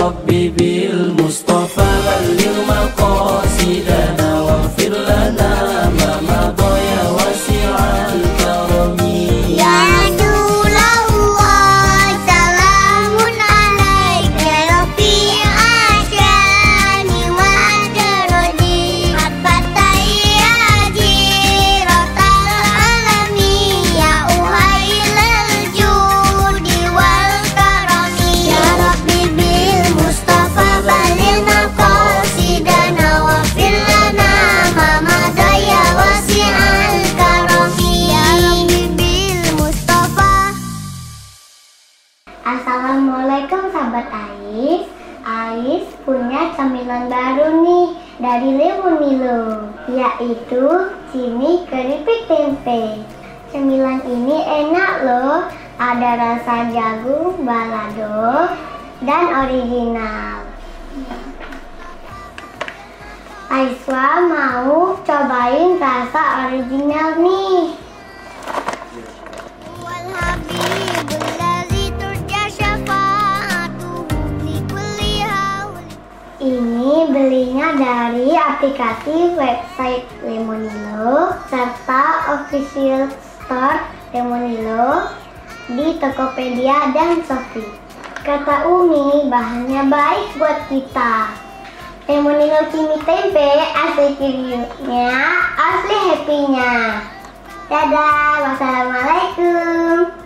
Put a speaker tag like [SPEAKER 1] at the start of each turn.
[SPEAKER 1] رب Ais Ais punya camilan baru nih dari Lemon Milo Yaitu cini keripik tempe. Cemilan ini enak loh Ada rasa jagung, balado, dan original. Aiswa mau cobain rasa original nih dari aplikasi website Lemonilo serta official store Lemonilo di Tokopedia dan Shopee. Kata Umi, bahannya baik buat kita. Lemonilo Kimi Tempe asli kirinya, asli happy-nya. Dadah, wassalamualaikum.